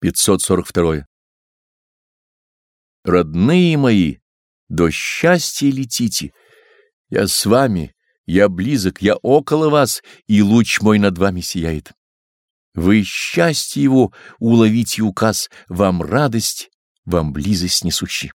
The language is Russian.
542. Родные мои, до счастья летите. Я с вами, я близок, я около вас, и луч мой над вами сияет. Вы счастье его уловите указ, вам радость, вам близость несущий.